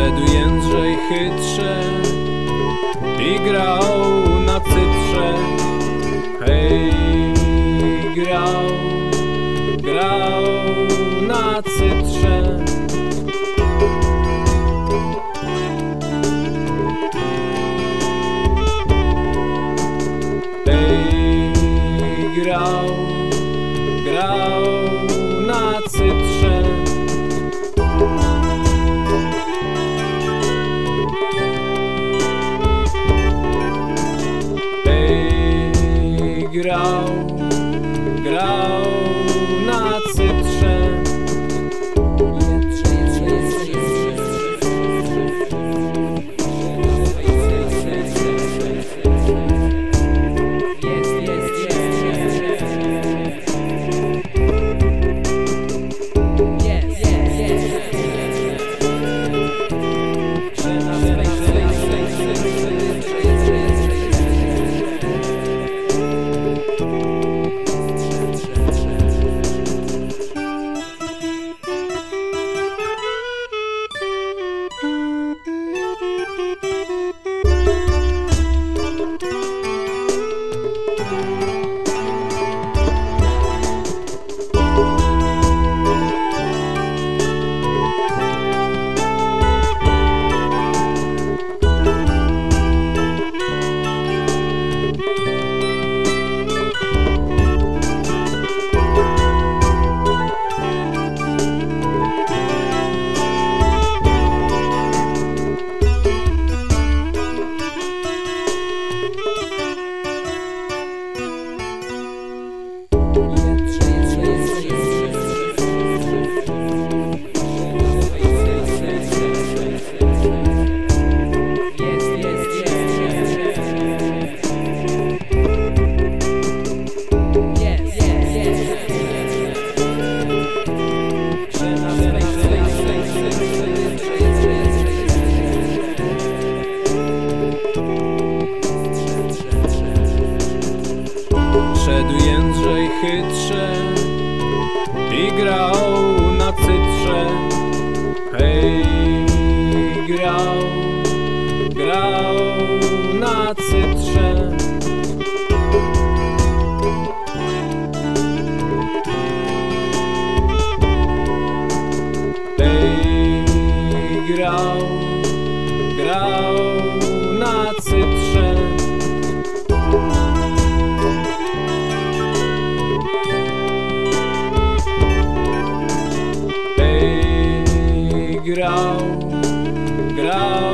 Szedł Jędrzej chytrze i grał na cytrze. Hej, grał, grał na cytrze. Hej, grał, grał chytrze i grał. na Hej, grał, grał